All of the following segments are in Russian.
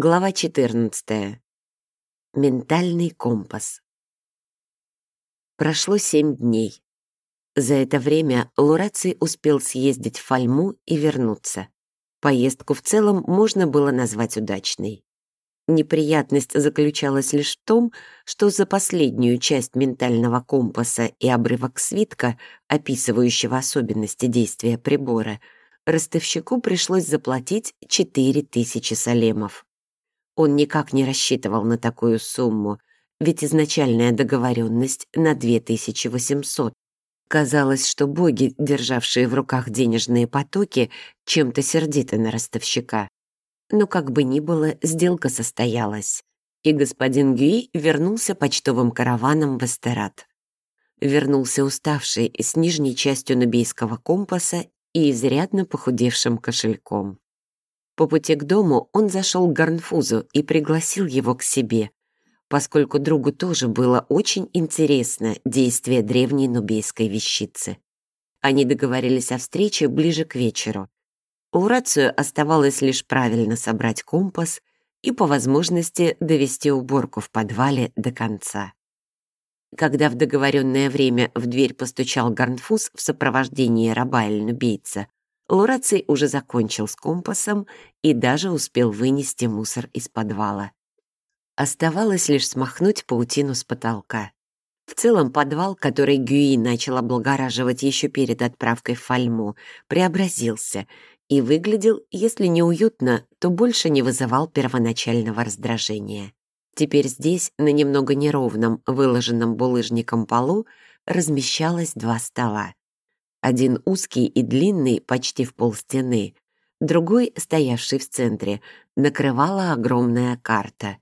Глава 14. Ментальный компас. Прошло семь дней. За это время Лураций успел съездить в Фальму и вернуться. Поездку в целом можно было назвать удачной. Неприятность заключалась лишь в том, что за последнюю часть ментального компаса и обрывок свитка, описывающего особенности действия прибора, ростовщику пришлось заплатить 4000 салемов. Он никак не рассчитывал на такую сумму, ведь изначальная договоренность на 2800. Казалось, что боги, державшие в руках денежные потоки, чем-то сердиты на ростовщика. Но как бы ни было, сделка состоялась, и господин Гюи вернулся почтовым караваном в Эстерат. Вернулся уставший с нижней частью нубийского компаса и изрядно похудевшим кошельком. По пути к дому он зашел к Гарнфузу и пригласил его к себе, поскольку другу тоже было очень интересно действие древней нубейской вещицы. Они договорились о встрече ближе к вечеру. Урацию оставалось лишь правильно собрать компас и по возможности довести уборку в подвале до конца. Когда в договоренное время в дверь постучал Гарнфуз в сопровождении раба Эльнубейца, Лураций уже закончил с компасом и даже успел вынести мусор из подвала. Оставалось лишь смахнуть паутину с потолка. В целом подвал, который Гюи начал облагораживать еще перед отправкой в Фальму, преобразился и выглядел, если не уютно, то больше не вызывал первоначального раздражения. Теперь здесь, на немного неровном, выложенном булыжником полу, размещалось два стола. Один узкий и длинный, почти в полстены, другой, стоявший в центре, накрывала огромная карта.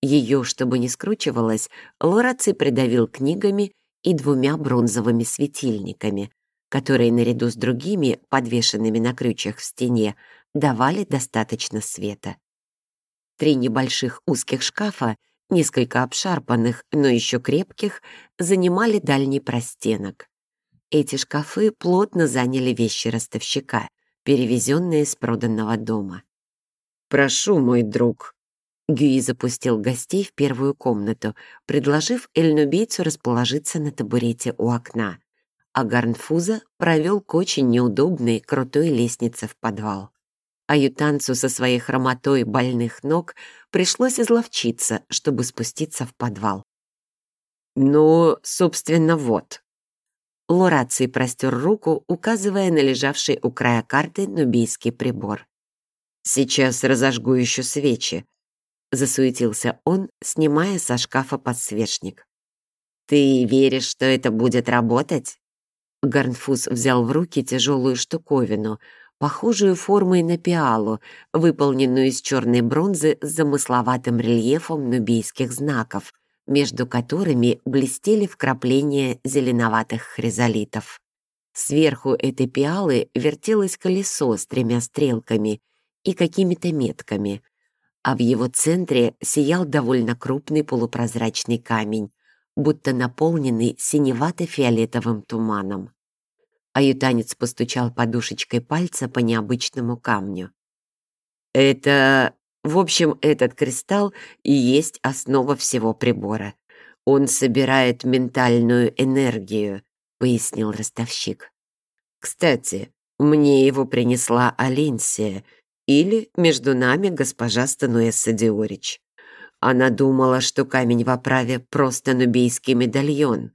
Ее, чтобы не скручивалась, Лораци придавил книгами и двумя бронзовыми светильниками, которые наряду с другими, подвешенными на крючьях в стене, давали достаточно света. Три небольших узких шкафа, несколько обшарпанных, но еще крепких, занимали дальний простенок. Эти шкафы плотно заняли вещи ростовщика, перевезенные с проданного дома. «Прошу, мой друг». Гюи запустил гостей в первую комнату, предложив эльнубийцу расположиться на табурете у окна, а Гарнфуза провел к очень неудобной крутой лестнице в подвал. Аютанцу со своей хромотой больных ног пришлось изловчиться, чтобы спуститься в подвал. «Ну, собственно, вот», Лораций простер руку, указывая на лежавший у края карты нубийский прибор. «Сейчас разожгу еще свечи», — засуетился он, снимая со шкафа подсвечник. «Ты веришь, что это будет работать?» Гарнфус взял в руки тяжелую штуковину, похожую формой на пиалу, выполненную из черной бронзы с замысловатым рельефом нубийских знаков — между которыми блестели вкрапления зеленоватых хризолитов. Сверху этой пиалы вертелось колесо с тремя стрелками и какими-то метками, а в его центре сиял довольно крупный полупрозрачный камень, будто наполненный синевато-фиолетовым туманом. Аютанец постучал подушечкой пальца по необычному камню. «Это в общем, этот кристалл и есть основа всего прибора. Он собирает ментальную энергию, пояснил ростовщик. Кстати, мне его принесла Аленсия, или, между нами, госпожа Стануэса Диорич. Она думала, что камень в оправе просто нубийский медальон.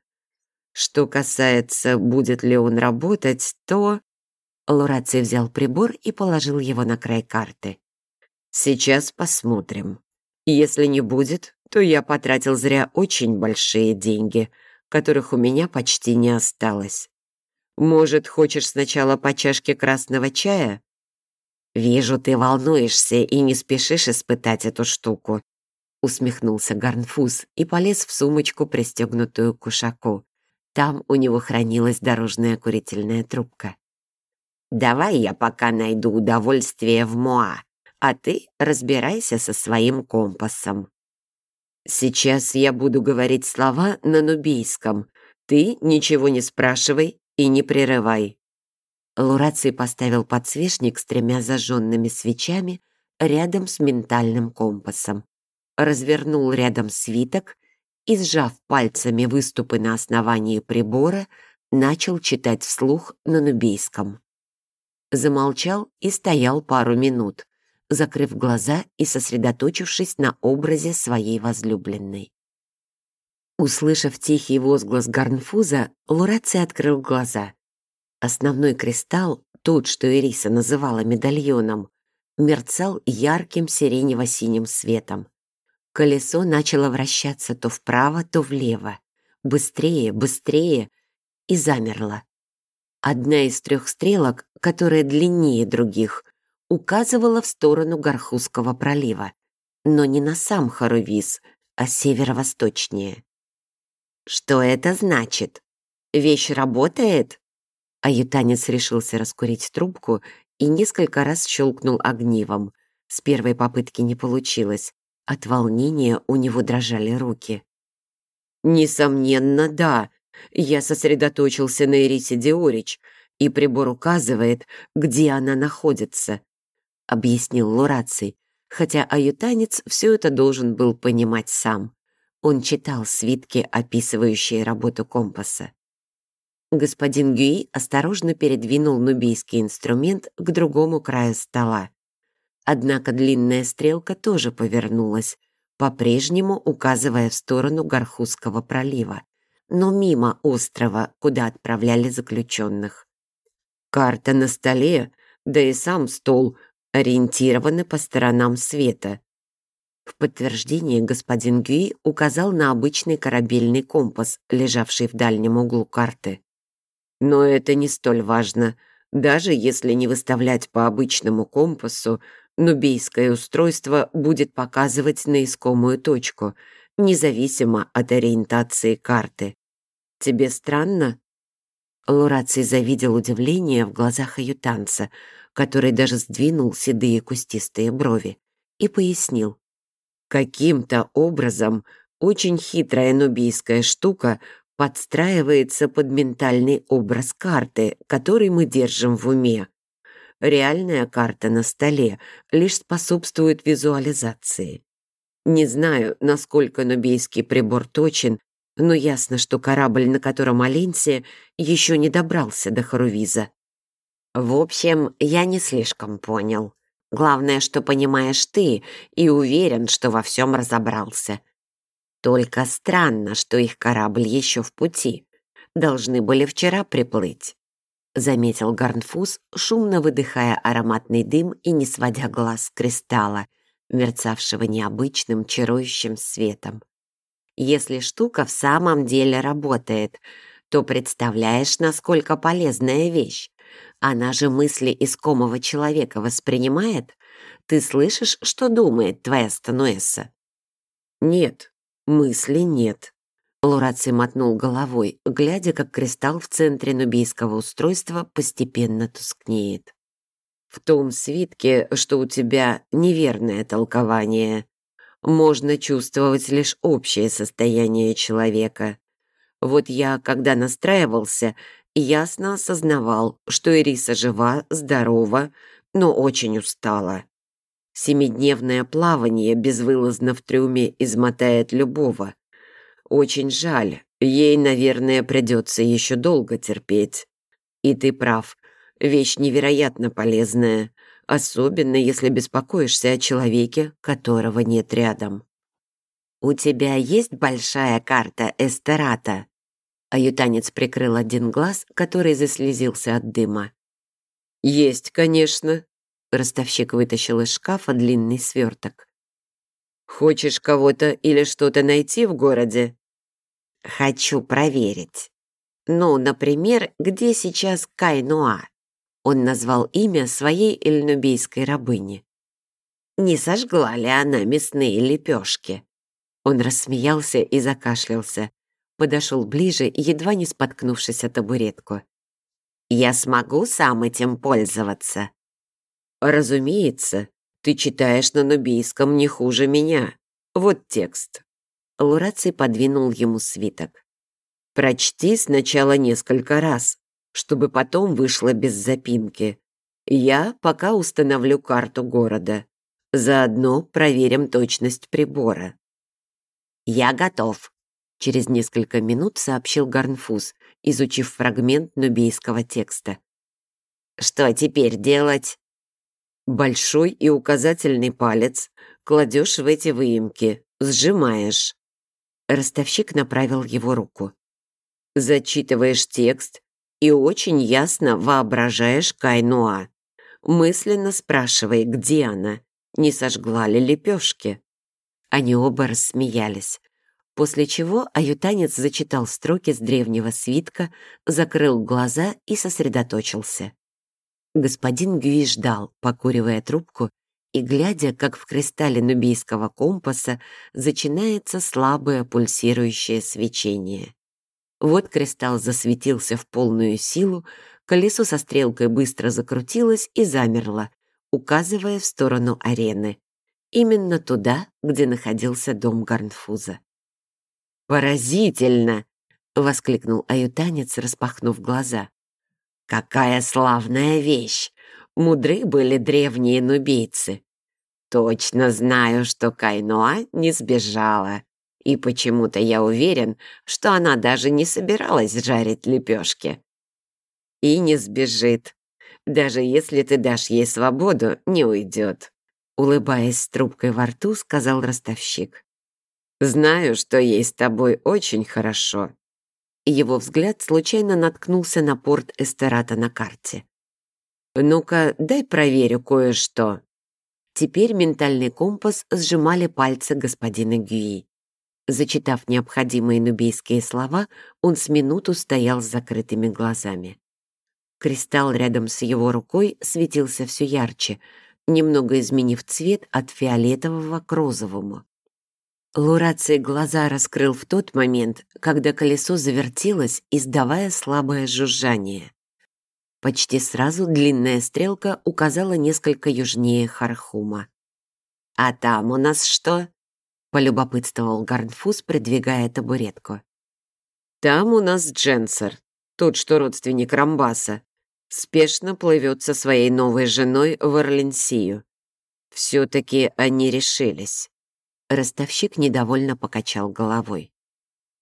Что касается, будет ли он работать, то... Лураций взял прибор и положил его на край карты. Сейчас посмотрим. Если не будет, то я потратил зря очень большие деньги, которых у меня почти не осталось. Может, хочешь сначала по чашке красного чая? Вижу, ты волнуешься и не спешишь испытать эту штуку. Усмехнулся Гарнфуз и полез в сумочку, пристегнутую к ушаку. Там у него хранилась дорожная курительная трубка. «Давай я пока найду удовольствие в Моа а ты разбирайся со своим компасом. Сейчас я буду говорить слова на нубийском. Ты ничего не спрашивай и не прерывай. Лураций поставил подсвечник с тремя зажженными свечами рядом с ментальным компасом. Развернул рядом свиток и, сжав пальцами выступы на основании прибора, начал читать вслух на нубийском. Замолчал и стоял пару минут, закрыв глаза и сосредоточившись на образе своей возлюбленной. Услышав тихий возглас Гарнфуза, Лураций открыл глаза. Основной кристалл, тот, что Ириса называла медальоном, мерцал ярким сиренево-синим светом. Колесо начало вращаться то вправо, то влево. Быстрее, быстрее. И замерло. Одна из трех стрелок, которая длиннее других, указывала в сторону Гархузского пролива, но не на сам Харувис, а северо-восточнее. «Что это значит? Вещь работает?» Аютанец решился раскурить трубку и несколько раз щелкнул огнивом. С первой попытки не получилось. От волнения у него дрожали руки. «Несомненно, да. Я сосредоточился на Ирисе Диорич, и прибор указывает, где она находится», — объяснил Лураций, хотя аютанец все это должен был понимать сам. Он читал свитки, описывающие работу компаса. Господин Гюи осторожно передвинул нубийский инструмент к другому краю стола. Однако длинная стрелка тоже повернулась, по-прежнему указывая в сторону Гархузского пролива, но мимо острова, куда отправляли заключенных. Карта на столе, да и сам стол ориентированы по сторонам света. В подтверждение господин Гюи указал на обычный корабельный компас, лежавший в дальнем углу карты. Но это не столь важно. Даже если не выставлять по обычному компасу, нубийское устройство будет показывать на искомую точку, независимо от ориентации карты. Тебе странно? Лураций завидел удивление в глазах аютанца, который даже сдвинул седые кустистые брови, и пояснил. Каким-то образом очень хитрая нубийская штука подстраивается под ментальный образ карты, который мы держим в уме. Реальная карта на столе лишь способствует визуализации. Не знаю, насколько нубийский прибор точен, но ясно, что корабль, на котором Аленсия, еще не добрался до Харувиза. В общем, я не слишком понял. Главное, что понимаешь ты и уверен, что во всем разобрался. Только странно, что их корабль еще в пути. Должны были вчера приплыть. Заметил Гарнфус, шумно выдыхая ароматный дым и не сводя глаз с кристалла, мерцавшего необычным чарующим светом. Если штука в самом деле работает, то представляешь, насколько полезная вещь. Она же мысли искомого человека воспринимает. Ты слышишь, что думает твоя Стануэса? Нет, Мысли нет. Лураций мотнул головой, глядя, как кристалл в центре нубийского устройства постепенно тускнеет. «В том свитке, что у тебя неверное толкование. Можно чувствовать лишь общее состояние человека. Вот я, когда настраивался, ясно осознавал, что Ириса жива, здорова, но очень устала. Семидневное плавание безвылазно в трюме измотает любого. Очень жаль, ей, наверное, придется еще долго терпеть. И ты прав, вещь невероятно полезная, особенно если беспокоишься о человеке, которого нет рядом. «У тебя есть большая карта Эстерата?» Аютанец прикрыл один глаз, который заслезился от дыма. «Есть, конечно», Ростовщик вытащил из шкафа длинный сверток. «Хочешь кого-то или что-то найти в городе?» «Хочу проверить. Ну, например, где сейчас Кайнуа?» Он назвал имя своей эльнубийской рабыни. «Не сожгла ли она мясные лепешки?» Он рассмеялся и закашлялся. Подошел ближе, едва не споткнувшись о табуретку. «Я смогу сам этим пользоваться?» «Разумеется, ты читаешь на нубийском не хуже меня. Вот текст». Лураций подвинул ему свиток. «Прочти сначала несколько раз, чтобы потом вышло без запинки. Я пока установлю карту города. Заодно проверим точность прибора». «Я готов», — через несколько минут сообщил Гарнфуз, изучив фрагмент нубийского текста. «Что теперь делать?» «Большой и указательный палец кладешь в эти выемки, сжимаешь». Ростовщик направил его руку. «Зачитываешь текст и очень ясно воображаешь Кайнуа. Мысленно спрашивай, где она, не сожгла ли лепешки». Они оба рассмеялись после чего аютанец зачитал строки с древнего свитка, закрыл глаза и сосредоточился. Господин Гюи ждал, покуривая трубку и глядя, как в кристалле нубийского компаса зачинается слабое пульсирующее свечение. Вот кристалл засветился в полную силу, колесо со стрелкой быстро закрутилось и замерло, указывая в сторону арены. Именно туда, где находился дом Гарнфуза. «Поразительно!» — воскликнул аютанец, распахнув глаза. «Какая славная вещь! Мудры были древние нубийцы. Точно знаю, что Кайноа не сбежала, и почему-то я уверен, что она даже не собиралась жарить лепешки. И не сбежит. Даже если ты дашь ей свободу, не уйдет», — улыбаясь с трубкой во рту, сказал ростовщик. Знаю, что ей с тобой очень хорошо». Его взгляд случайно наткнулся на порт Эстерата на карте. «Ну-ка, дай проверю кое-что». Теперь ментальный компас сжимали пальцы господина Гюи. Зачитав необходимые нубийские слова, он с минуту стоял с закрытыми глазами. Кристалл рядом с его рукой светился все ярче, немного изменив цвет от фиолетового к розовому. Лураций глаза раскрыл в тот момент, когда колесо завертелось, издавая слабое жужжание. Почти сразу длинная стрелка указала несколько южнее Хархума. «А там у нас что?» — полюбопытствовал Гарнфус, придвигая табуретку. «Там у нас Дженсер, тот, что родственник Рамбаса, спешно плывет со своей новой женой в Орленсию. Все-таки они решились». Ростовщик недовольно покачал головой.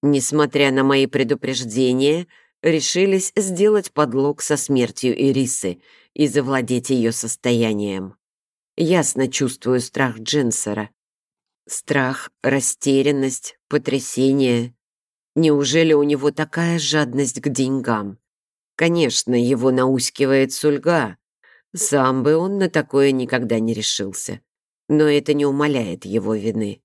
Несмотря на мои предупреждения, решились сделать подлог со смертью Ирисы и завладеть ее состоянием. Ясно чувствую страх Джинсера. Страх, растерянность, потрясение. Неужели у него такая жадность к деньгам? Конечно, его наускивает сульга. Сам бы он на такое никогда не решился но это не умаляет его вины.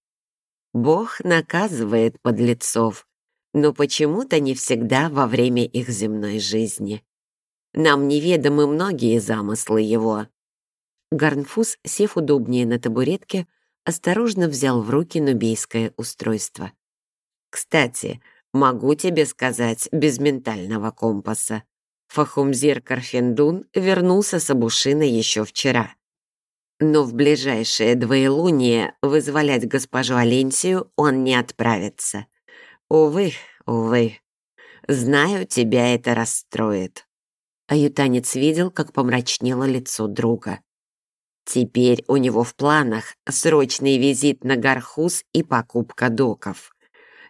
Бог наказывает подлецов, но почему-то не всегда во время их земной жизни. Нам неведомы многие замыслы его. Гарнфус, сев удобнее на табуретке, осторожно взял в руки нубейское устройство. «Кстати, могу тебе сказать без ментального компаса. Фахумзир Карфендун вернулся с Абушина еще вчера но в ближайшее двоелуние вызволять госпожу Аленсию он не отправится. Увы, увы. Знаю, тебя это расстроит. Аютанец видел, как помрачнело лицо друга. Теперь у него в планах срочный визит на Гархус и покупка доков.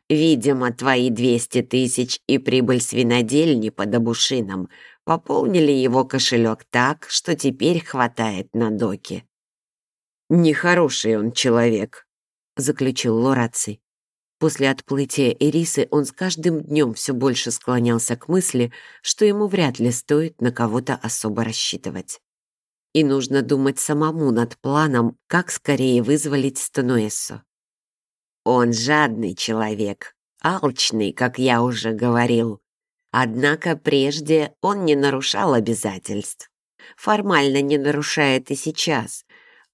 Видимо, твои 200 тысяч и прибыль свинодельни под обушином пополнили его кошелек так, что теперь хватает на доки. «Нехороший он человек», — заключил Лораций. После отплытия Эрисы он с каждым днем все больше склонялся к мысли, что ему вряд ли стоит на кого-то особо рассчитывать. И нужно думать самому над планом, как скорее вызволить Стануэссо. Он жадный человек, алчный, как я уже говорил. Однако прежде он не нарушал обязательств. Формально не нарушает и сейчас,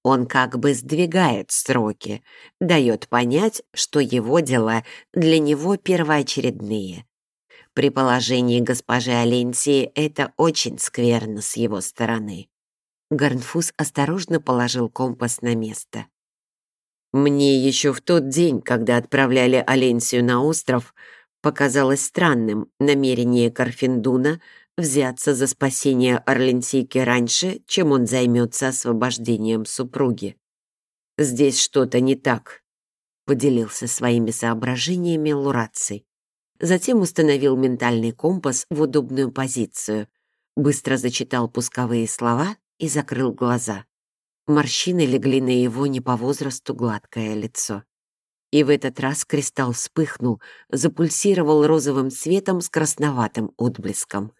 он как бы сдвигает сроки, дает понять, что его дела для него первоочередные. При положении госпожи Аленсии это очень скверно с его стороны. Гарнфус осторожно положил компас на место. Мне еще в тот день, когда отправляли Аленсию на остров, показалось странным намерение Карфиндуна взяться за спасение Орленсийки раньше, чем он займется освобождением супруги. здесь что-то не так», — поделился своими соображениями Лураций. Затем установил ментальный компас в удобную позицию, быстро зачитал пусковые слова и закрыл глаза. Морщины легли на его не по возрасту гладкое лицо. И в этот раз кристалл вспыхнул, запульсировал розовым цветом с красноватым отблеском.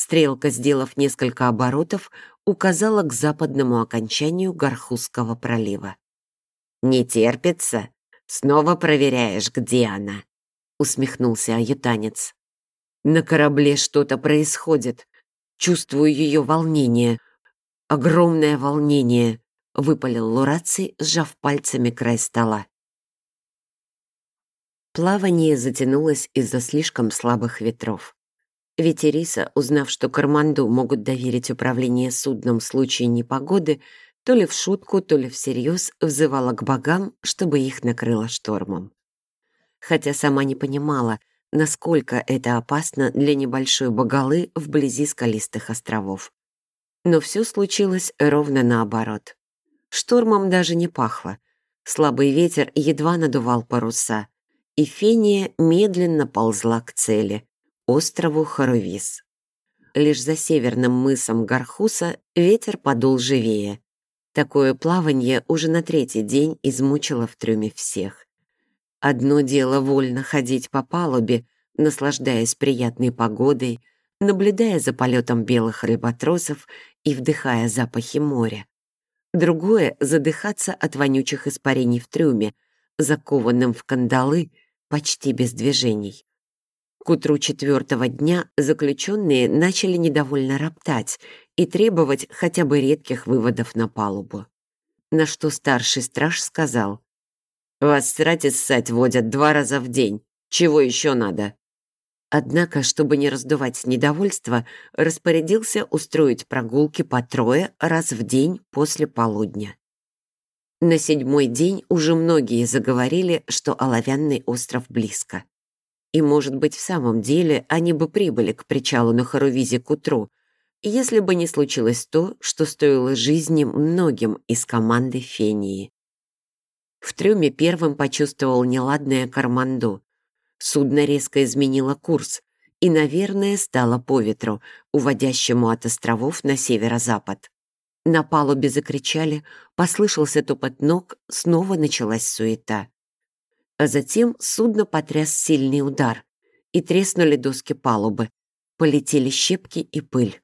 Стрелка, сделав несколько оборотов, указала к западному окончанию Гархузского пролива. «Не терпится? Снова проверяешь, где она?» усмехнулся аютанец. На корабле что-то происходит. Чувствую ее волнение. Огромное волнение, выпалил Лураций, сжав пальцами край стола. Плавание затянулось из-за слишком слабых ветров. Ветериса, узнав, что Карманду могут доверить управление судном в случае непогоды, то ли в шутку, то ли всерьез взывала к богам, чтобы их накрыло штормом хотя сама не понимала, насколько это опасно для небольшой богалы вблизи скалистых островов. Но все случилось ровно наоборот. Штормом даже не пахло. Слабый ветер едва надувал паруса, и Фения медленно ползла к цели — острову Харувис. Лишь за северным мысом Гархуса ветер подул живее. Такое плавание уже на третий день измучило в трюме всех. Одно дело вольно ходить по палубе, наслаждаясь приятной погодой, наблюдая за полетом белых рыботросов и вдыхая запахи моря. Другое — задыхаться от вонючих испарений в трюме, закованным в кандалы, почти без движений. К утру четвертого дня заключенные начали недовольно роптать и требовать хотя бы редких выводов на палубу. На что старший страж сказал, вас срать и ссать водят два раза в день. Чего еще надо?» Однако, чтобы не раздувать недовольство, распорядился устроить прогулки по трое раз в день после полудня. На седьмой день уже многие заговорили, что оловянный остров близко. И, может быть, в самом деле они бы прибыли к причалу на Харувизе к утру, если бы не случилось то, что стоило жизни многим из команды Фении. В трюме первым почувствовал неладное Карманду. Судно резко изменило курс и, наверное, стало по ветру, уводящему от островов на северо-запад. На палубе закричали, послышался топот ног, снова началась суета. А затем судно потряс сильный удар, и треснули доски палубы, полетели щепки и пыль.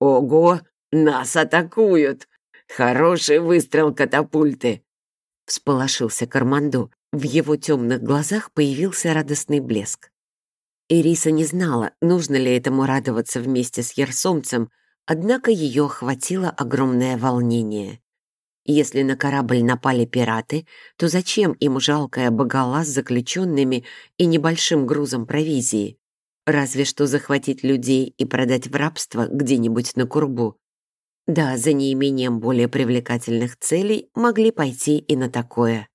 «Ого, нас атакуют! Хороший выстрел катапульты!» — всполошился Карманду. В его темных глазах появился радостный блеск. Ириса не знала, нужно ли этому радоваться вместе с Ерсомцем, однако ее охватило огромное волнение. Если на корабль напали пираты, то зачем им жалкая богала с заключенными и небольшим грузом провизии? Разве что захватить людей и продать в рабство где-нибудь на Курбу. Да, за неимением более привлекательных целей могли пойти и на такое.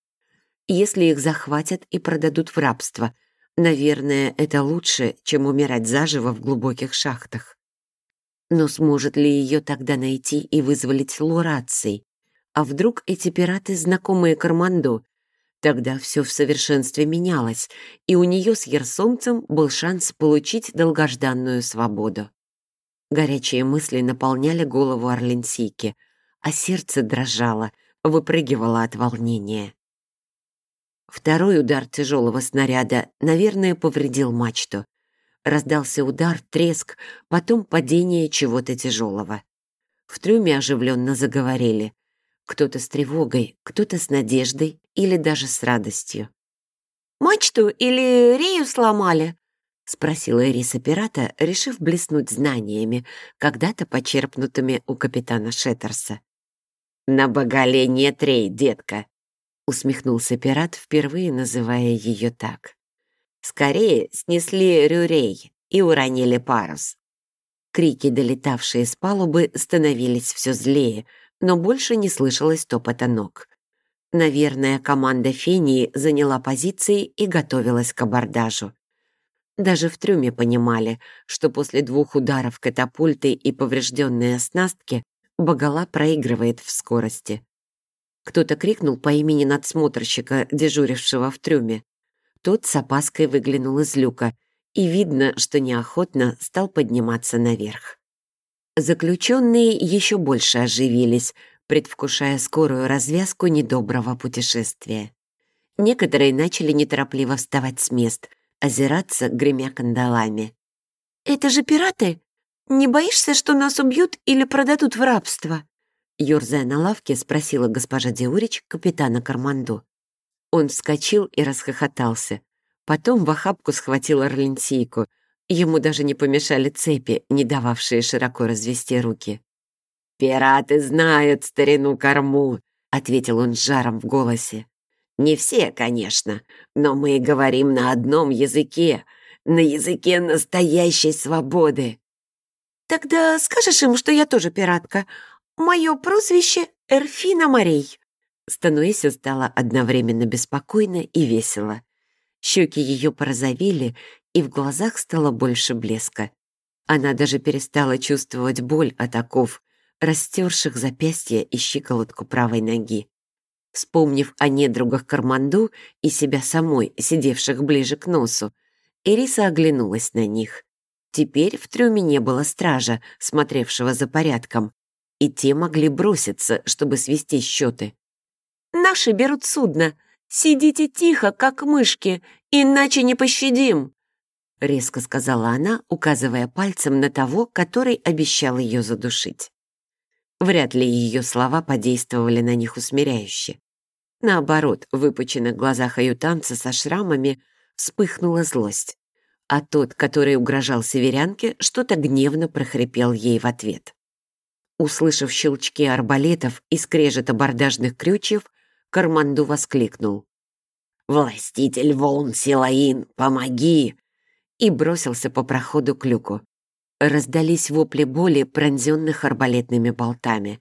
Если их захватят и продадут в рабство, наверное, это лучше, чем умирать заживо в глубоких шахтах. Но сможет ли ее тогда найти и вызволить Лураций? А вдруг эти пираты знакомые Карманду? Тогда все в совершенстве менялось, и у нее с Ерсомцем был шанс получить долгожданную свободу. Горячие мысли наполняли голову Орленсийки, а сердце дрожало, выпрыгивало от волнения. Второй удар тяжелого снаряда, наверное, повредил мачту. Раздался удар, треск, потом падение чего-то тяжелого. В трюме оживленно заговорили. Кто-то с тревогой, кто-то с надеждой или даже с радостью. «Мачту или рею сломали?» — спросила Эриса пирата, решив блеснуть знаниями, когда-то почерпнутыми у капитана Шеттерса. «На богале нет рей, детка», — усмехнулся пират, впервые называя ее так. «Скорее снесли рюрей и уронили парус». Крики, долетавшие с палубы, становились все злее, но больше не слышалось топота ног. Наверное, команда Фении заняла позиции и готовилась к абордажу. Даже в трюме понимали, что после двух ударов катапульты и поврежденной оснастки Багала проигрывает в скорости. Кто-то крикнул по имени надсмотрщика, дежурившего в трюме. Тот с опаской выглянул из люка, и видно, что неохотно стал подниматься наверх. Заключенные еще больше оживились, предвкушая скорую развязку недоброго путешествия. Некоторые начали неторопливо вставать с мест, озираться, гремя кандалами. «Это же пираты! Не боишься, что нас убьют или продадут в рабство?» Ёрзая на лавке, спросила госпожа Диурич капитана Карманду. Он вскочил и расхохотался. Потом в охапку схватил орленсийку. Ему даже не помешали цепи, не дававшие широко развести руки. «Пираты знают старину корму», — ответил он с жаром в голосе. «Не все, конечно, но мы говорим на одном языке, на языке настоящей свободы». «Тогда скажешь им, что я тоже пиратка. Мое прозвище — Эрфина Морей». Стануэся стала одновременно беспокойно и весело. Щеки ее порозовели, и в глазах стало больше блеска. Она даже перестала чувствовать боль от оков, растерших запястья и щиколотку правой ноги. Вспомнив о недругах Карманду и себя самой, сидевших ближе к носу, Эриса оглянулась на них. Теперь в трюме не было стража, смотревшего за порядком, и те могли броситься, чтобы свести счеты. «Наши берут судно. Сидите тихо, как мышки, иначе не пощадим!» Резко сказала она, указывая пальцем на того, который обещал ее задушить. Вряд ли ее слова подействовали на них усмиряюще. Наоборот, в выпученных глазах аютанца со шрамами вспыхнула злость, а тот, который угрожал северянке, что-то гневно прохрипел ей в ответ. Услышав щелчки арбалетов и скрежет абордажных крючев, Карманду воскликнул. «Властитель волн Силаин, помоги!» И бросился по проходу к люку. Раздались вопли боли, пронзенных арбалетными болтами.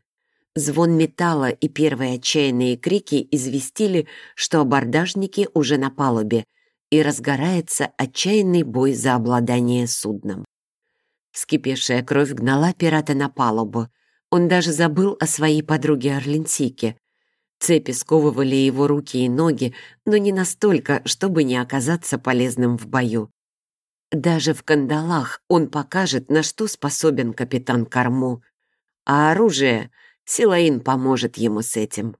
Звон металла и первые отчаянные крики известили, что абордажники уже на палубе, и разгорается отчаянный бой за обладание судном. Вскипевшая кровь гнала пирата на палубу. Он даже забыл о своей подруге Орленсике. Цепи сковывали его руки и ноги, но не настолько, чтобы не оказаться полезным в бою. Даже в кандалах он покажет, на что способен капитан Корму. А оружие Силаин поможет ему с этим.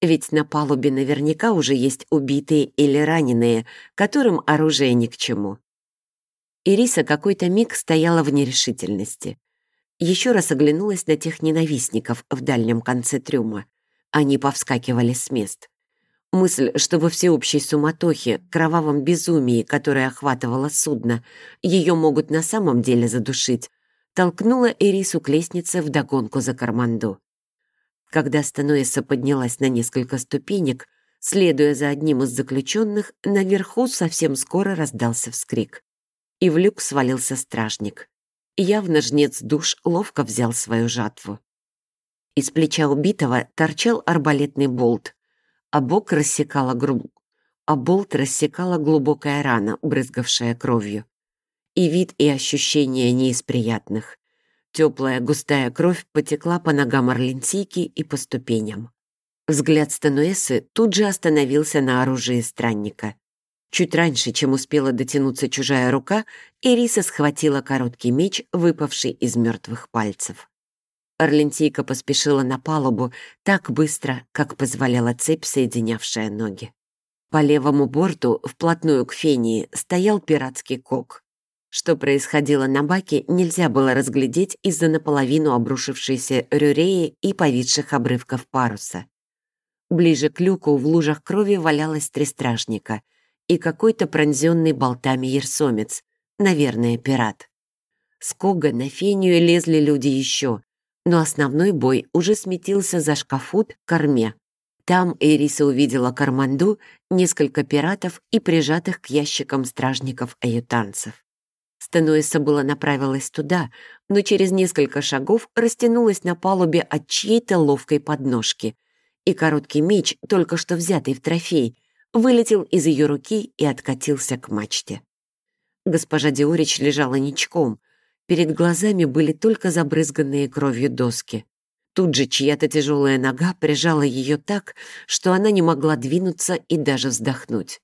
Ведь на палубе наверняка уже есть убитые или раненые, которым оружие ни к чему. Ириса какой-то миг стояла в нерешительности. Еще раз оглянулась на тех ненавистников в дальнем конце трюма. Они повскакивали с мест. Мысль, что во всеобщей суматохе, кровавом безумии, которое охватывало судно, ее могут на самом деле задушить, толкнула Эрису к лестнице вдогонку за Карманду. Когда Стануэса поднялась на несколько ступенек, следуя за одним из заключенных, наверху совсем скоро раздался вскрик. И в люк свалился стражник. Явно жнец душ ловко взял свою жатву. Из плеча убитого торчал арбалетный болт, а бок рассекала гру... а болт рассекала глубокая рана, брызгавшая кровью. И вид, и ощущения не из приятных. Теплая густая кровь потекла по ногам Орленсийки и по ступеням. Взгляд Стануэсы тут же остановился на оружии странника. Чуть раньше, чем успела дотянуться чужая рука, Ириса схватила короткий меч, выпавший из мертвых пальцев. Орлентийка поспешила на палубу так быстро, как позволяла цепь, соединявшая ноги. По левому борту, вплотную к Фении, стоял пиратский кок. Что происходило на баке, нельзя было разглядеть из-за наполовину обрушившейся рюреи и повисших обрывков паруса. Ближе к люку в лужах крови валялось три стражника и какой-то пронзенный болтами ерсомец, наверное, пират. С Кога на Фению лезли люди еще, но основной бой уже сметился за шкафут к корме. Там Эриса увидела Карманду, несколько пиратов и прижатых к ящикам стражников-аютанцев. Стануэса было направилась туда, но через несколько шагов растянулась на палубе от чьей-то ловкой подножки, и короткий меч, только что взятый в трофей, вылетел из ее руки и откатился к мачте. Госпожа Диорич лежала ничком, Перед глазами были только забрызганные кровью доски. Тут же чья-то тяжелая нога прижала ее так, что она не могла двинуться и даже вздохнуть.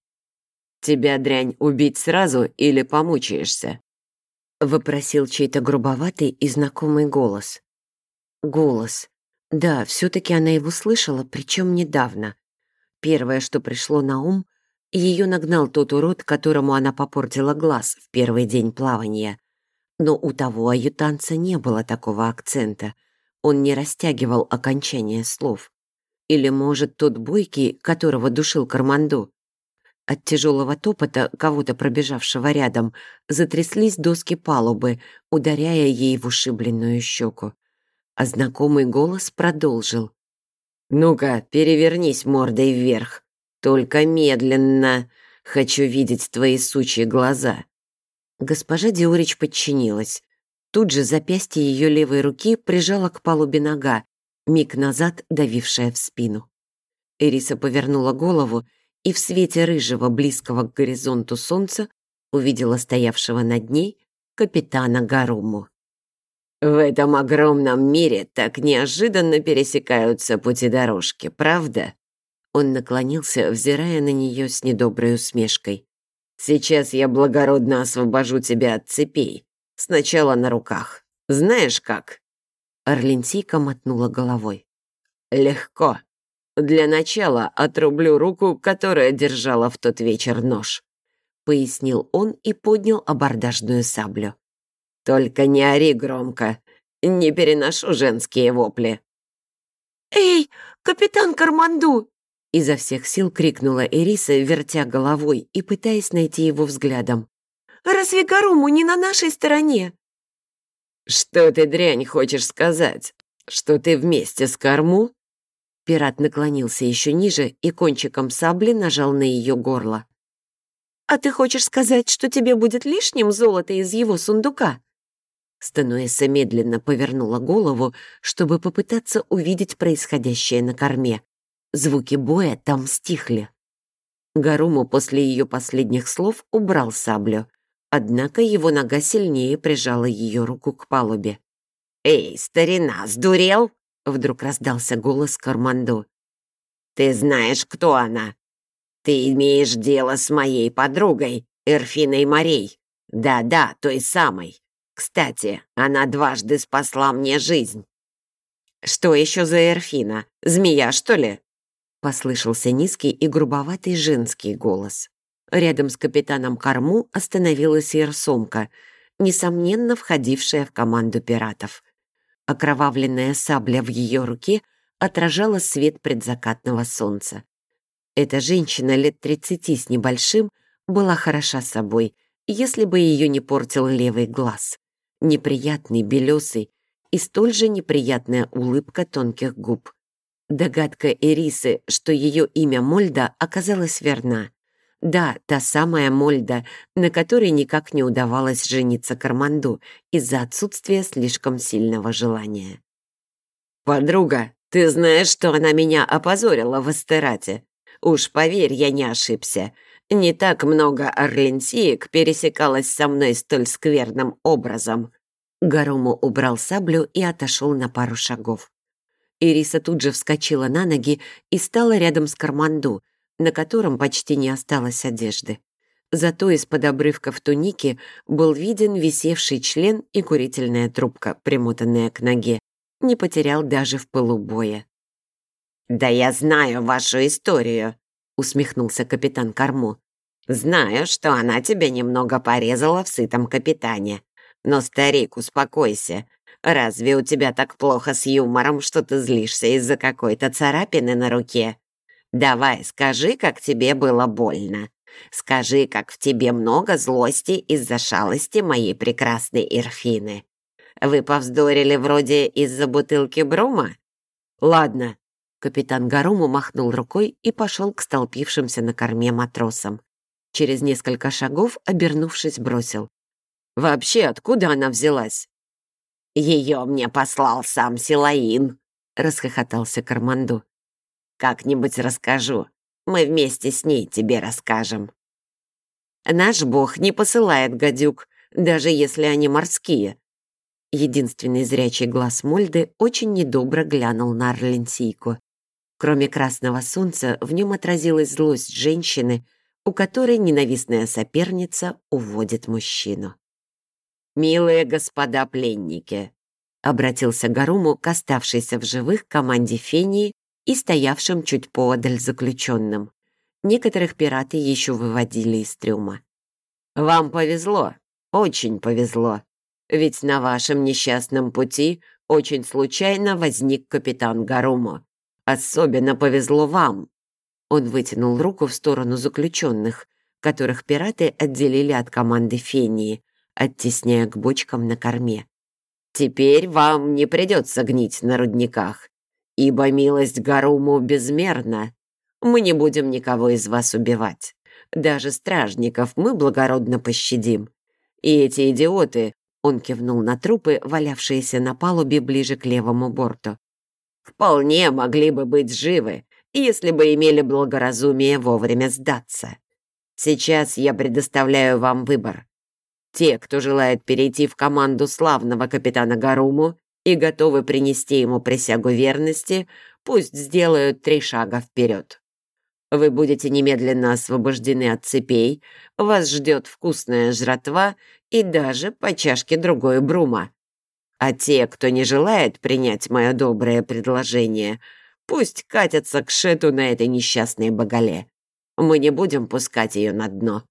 «Тебя, дрянь, убить сразу или помучаешься?» — вопросил чей-то грубоватый и знакомый голос. Голос. Да, все-таки она его слышала, причем недавно. Первое, что пришло на ум, ее нагнал тот урод, которому она попортила глаз в первый день плавания. Но у того аютанца не было такого акцента. Он не растягивал окончание слов. Или, может, тот бойкий, которого душил Карманду. От тяжелого топота кого-то пробежавшего рядом затряслись доски палубы, ударяя ей в ушибленную щеку. А знакомый голос продолжил. «Ну-ка, перевернись мордой вверх. Только медленно. Хочу видеть твои сучьи глаза». Госпожа Диорич подчинилась. Тут же запястье ее левой руки прижала к палубе нога, миг назад давившая в спину. Эриса повернула голову и в свете рыжего, близкого к горизонту солнца увидела стоявшего над ней капитана Гаруму. «В этом огромном мире так неожиданно пересекаются пути дорожки, правда?» Он наклонился, взирая на нее с недоброй усмешкой. «Сейчас я благородно освобожу тебя от цепей. Сначала на руках. Знаешь как?» Орленсийка мотнула головой. «Легко. Для начала отрублю руку, которая держала в тот вечер нож», пояснил он и поднял абордажную саблю. «Только не ори громко. Не переношу женские вопли». «Эй, капитан Карманду!» Изо всех сил крикнула Эриса, вертя головой и пытаясь найти его взглядом. «Разве Гаруму не на нашей стороне?» «Что ты, дрянь, хочешь сказать? Что ты вместе с Корму?» Пират наклонился еще ниже и кончиком сабли нажал на ее горло. «А ты хочешь сказать, что тебе будет лишним золото из его сундука?» Стануэса медленно повернула голову, чтобы попытаться увидеть происходящее на корме. Звуки боя там стихли. Гаруму после ее последних слов убрал саблю, однако его нога сильнее прижала ее руку к палубе. «Эй, старина, сдурел?» — вдруг раздался голос Карманду. «Ты знаешь, кто она? Ты имеешь дело с моей подругой, Эрфиной Морей. Да-да, той самой. Кстати, она дважды спасла мне жизнь». «Что еще за Эрфина? Змея, что ли?» Послышался низкий и грубоватый женский голос. Рядом с капитаном Корму остановилась Ерсомка, несомненно входившая в команду пиратов. Окровавленная сабля в ее руке отражала свет предзакатного солнца. Эта женщина лет тридцати с небольшим была хороша собой, если бы ее не портил левый глаз. Неприятный, белесый и столь же неприятная улыбка тонких губ. Догадка Эрисы, что ее имя Мольда, оказалась верна. Да, та самая Мольда, на которой никак не удавалось жениться Карманду из-за отсутствия слишком сильного желания. «Подруга, ты знаешь, что она меня опозорила в Астерате? Уж поверь, я не ошибся. Не так много орленсиек пересекалось со мной столь скверным образом». Гаруму убрал саблю и отошел на пару шагов. Ириса тут же вскочила на ноги и стала рядом с Карманду, на котором почти не осталось одежды. Зато из-под обрывков туники был виден висевший член и курительная трубка, примотанная к ноге. Не потерял даже в пылу боя. «Да я знаю вашу историю», — усмехнулся капитан Карму. «Знаю, что она тебя немного порезала в сытом капитане. Но, старик, успокойся. Разве у тебя так плохо с юмором, что ты злишься из-за какой-то царапины на руке? Давай, скажи, как тебе было больно. Скажи, как в тебе много злости из-за шалости моей прекрасной Ирфины. Вы повздорили вроде из-за бутылки брума? Ладно. Капитан Гаруму махнул рукой и пошел к столпившимся на корме матросам. Через несколько шагов, обернувшись, бросил. «Вообще, откуда она взялась?» «Ее мне послал сам Силаин», — расхохотался Карманду. «Как-нибудь расскажу. Мы вместе с ней тебе расскажем». «Наш бог не посылает гадюк, даже если они морские». Единственный зрячий глаз Мольды очень недобро глянул на Орленсийку. Кроме красного солнца, в нем отразилась злость женщины, у которой ненавистная соперница уводит мужчину. «Милые господа пленники», — обратился Гаруму к оставшейся в живых команде Фении и стоявшим чуть поодаль заключенным. Некоторых пираты еще выводили из трюма. «Вам повезло, очень повезло, ведь на вашем несчастном пути очень случайно возник капитан Гарумо. Особенно повезло вам». Он вытянул руку в сторону заключенных, которых пираты отделили от команды Фении, оттесняя к бочкам на корме. «Теперь вам не придется гнить на рудниках, ибо милость Гаруму безмерна. Мы не будем никого из вас убивать. Даже стражников мы благородно пощадим. И эти идиоты, он кивнул на трупы, валявшиеся на палубе ближе к левому борту, вполне могли бы быть живы, если бы имели благоразумие вовремя сдаться. Сейчас я предоставляю вам выбор. Те, кто желает перейти в команду славного капитана Гаруму и готовы принести ему присягу верности, пусть сделают три шага вперед. Вы будете немедленно освобождены от цепей, вас ждет вкусная жратва и даже по чашке другой брума. А те, кто не желает принять мое доброе предложение, пусть катятся к шету на этой несчастной богале. Мы не будем пускать ее на дно.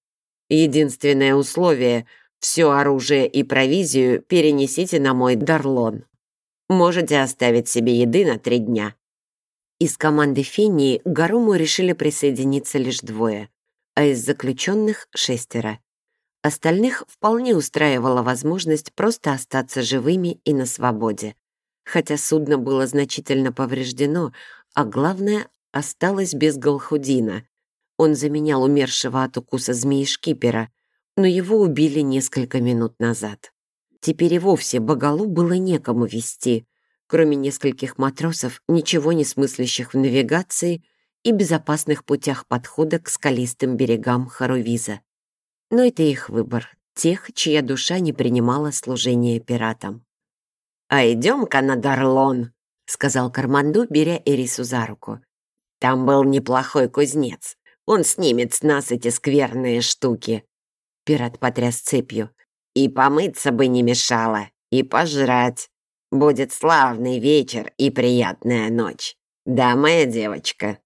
Единственное условие — все оружие и провизию перенесите на мой дарлон. Можете оставить себе еды на три дня. Из команды Фении Гаруму решили присоединиться лишь двое, а из заключенных — шестеро. Остальных вполне устраивала возможность просто остаться живыми и на свободе. Хотя судно было значительно повреждено, а главное, осталось без Галхудина. Он заменял умершего от укуса змеи шкипера, но его убили несколько минут назад. Теперь и вовсе Богалу было некому вести, кроме нескольких матросов, ничего не смыслящих в навигации и безопасных путях подхода к скалистым берегам Харувиза. Но это их выбор, тех, чья душа не принимала служение пиратам. «А идем-ка на Дарлон», — сказал Карманду, беря Эрису за руку. «Там был неплохой кузнец. Он снимет с нас эти скверные штуки». Пират потряс цепью. «И помыться бы не мешало, и пожрать. Будет славный вечер и приятная ночь. Да, моя девочка?»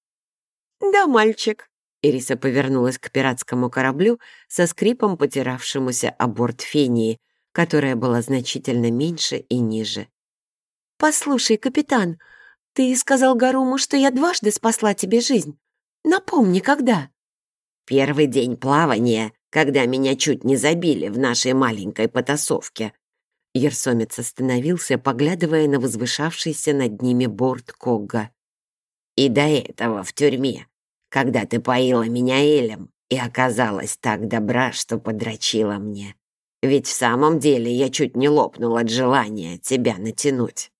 «Да, мальчик», Ириса повернулась к пиратскому кораблю со скрипом потиравшемуся о борт Фении, которая была значительно меньше и ниже. «Послушай, капитан, ты сказал Гаруму, что я дважды спасла тебе жизнь. Напомни, когда?» «Первый день плавания, когда меня чуть не забили в нашей маленькой потасовке». Ерсомец остановился, поглядывая на возвышавшийся над ними борт Когга. «И до этого в тюрьме, когда ты поила меня элем и оказалась так добра, что подрочила мне. Ведь в самом деле я чуть не лопнул от желания тебя натянуть».